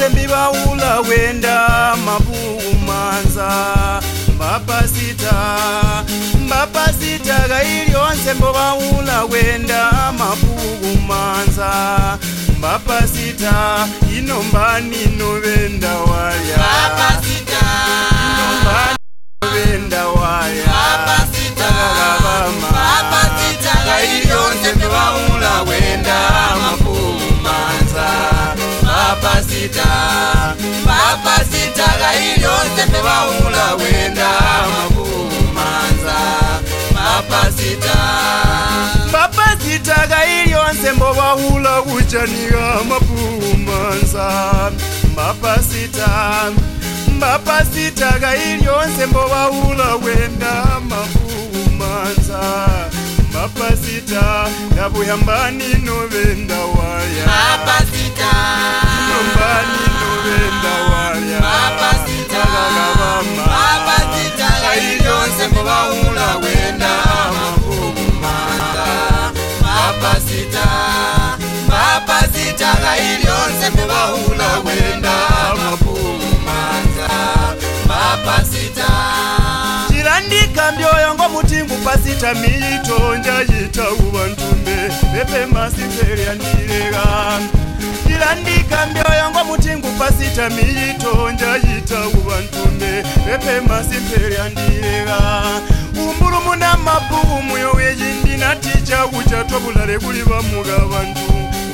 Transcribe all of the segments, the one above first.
sembibawula wenda mabumanza mbapasita mbapasita kayilyonse mbobawula wenda mabumanza mbapasita ino mbani novenda walya Mbapasita. vapasita vapasita kainyonse pevaula wenda makumanza vapasita kaiyonse mbovaula kuchaniga mapumanza mapasita mapasita kaiyonse mbovaula kwenda mapumanza mapasita ndavuyambani novenda wayaa rairyonse mubahuna wenda mabumanza mapasita ndikambyoyongo muti ngupasita miito njayita uvantumbe pepe masipelya ndilega njila ndikambyoyongo muti ngupasita miito njayita uvantumbe pepe masipelya ndilega umbulumu na mabuhumu yo weyindi natija ucatwa vulale kuli vamuga vantumbe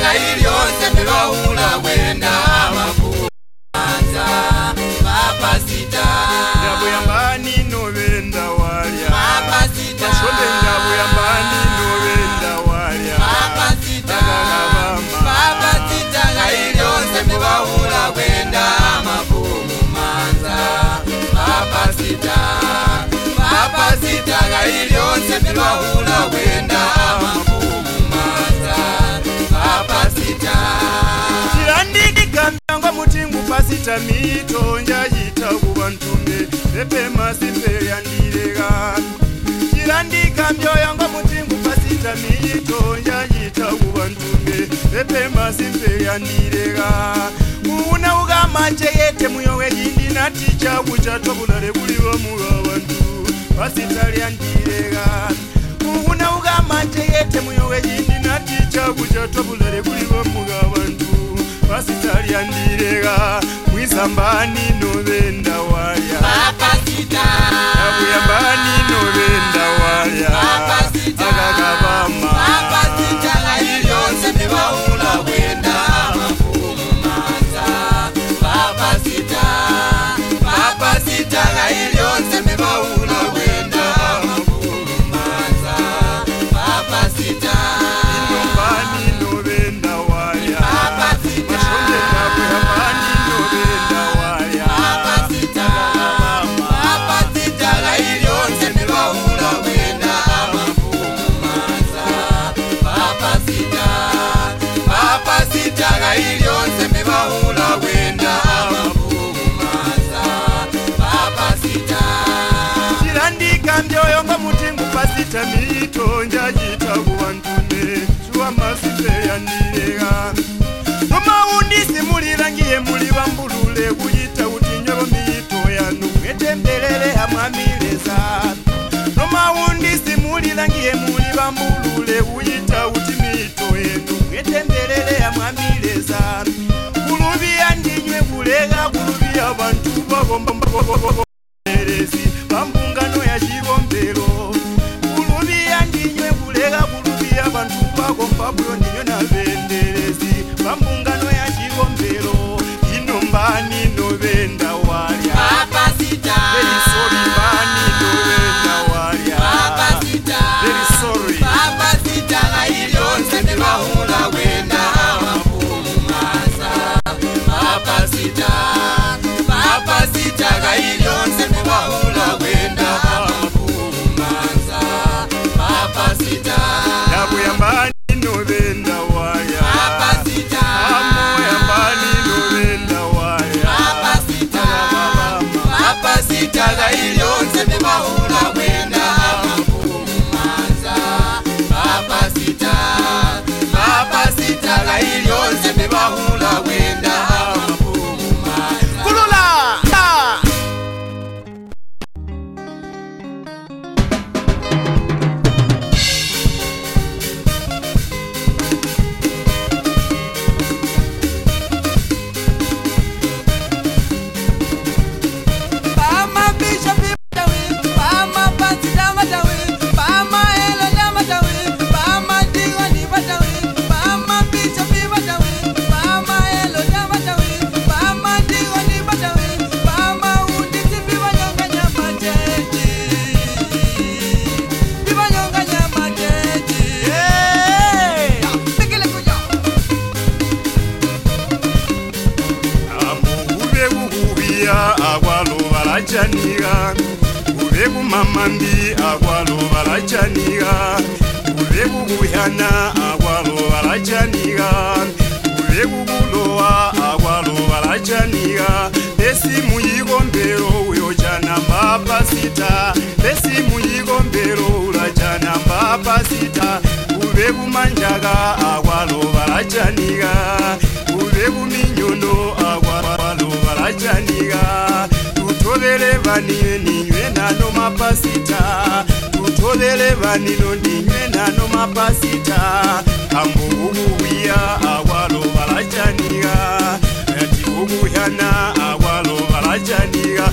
ibanga ibyose ntibawura wenda ndaita mito ndaita kuva ntume nepemasimbeya ndirega chirandika mbyo yangu mutingu pasita mito ndaita kuva ntume nepemasimbeya ndirega uuna ukamacheyete muyo weyindi naticha kuchatobunare kuliwa muwa wantu pasita lyandirega uuna ukamacheyete muyo weyindi naticha kuchatobunare kuliwa muwa wantu pasita lyandirega zambani novenda waya. Papa Sita. Abuya mbani novenda waya. Papa ndakumbira ngiye muri vambulule uyita uti miito yenu mwetemberere yamwamire zanu kuluviya ndinywe kurega kuluviya vantu vavomberezi vambungano yazhivombero kuluviya ndinywe kurega kuluviya vantu vagombabuyo ndinyo navere mandi akwalova lachaniga kuvekukuyana akwalova lachaniga kuvekukulowa akwalova lachaniga besi muyikombero uyochanamba pasita besi muyikombero ulachanamba pasita kuvekumanjaka akwalova lachani mapasita kutovele vanino ndinywe nano mapasita kambouuuya awalo valachaniga yatiuuyana awalo valachaniga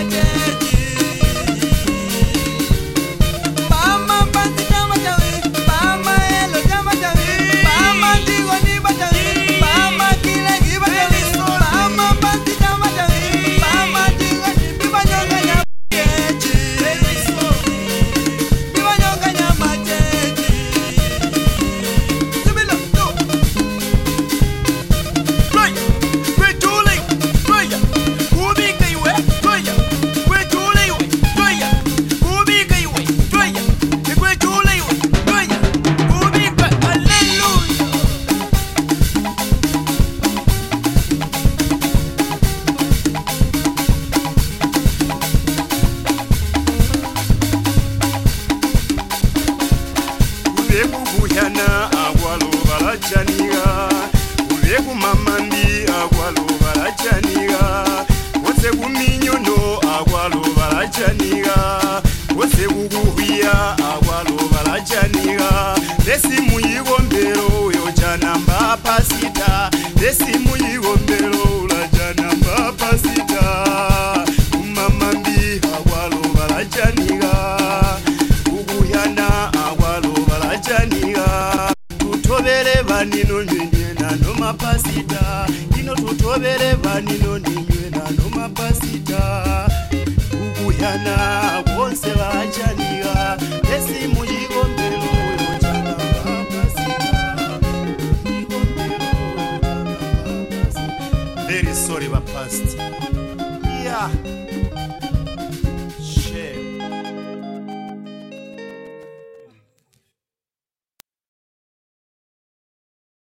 again. janira wose wubuhwiya awaloba lajanira nesi muyigombero uyo janamba pasita nesi muyigombero ulajanamba pasita umamambi awaloba lajanira ubuhyana awaloba lajanira tutobele vanino nyenyena nomapasita ino tutobele vanino ninywena nomapasita Se va a hallar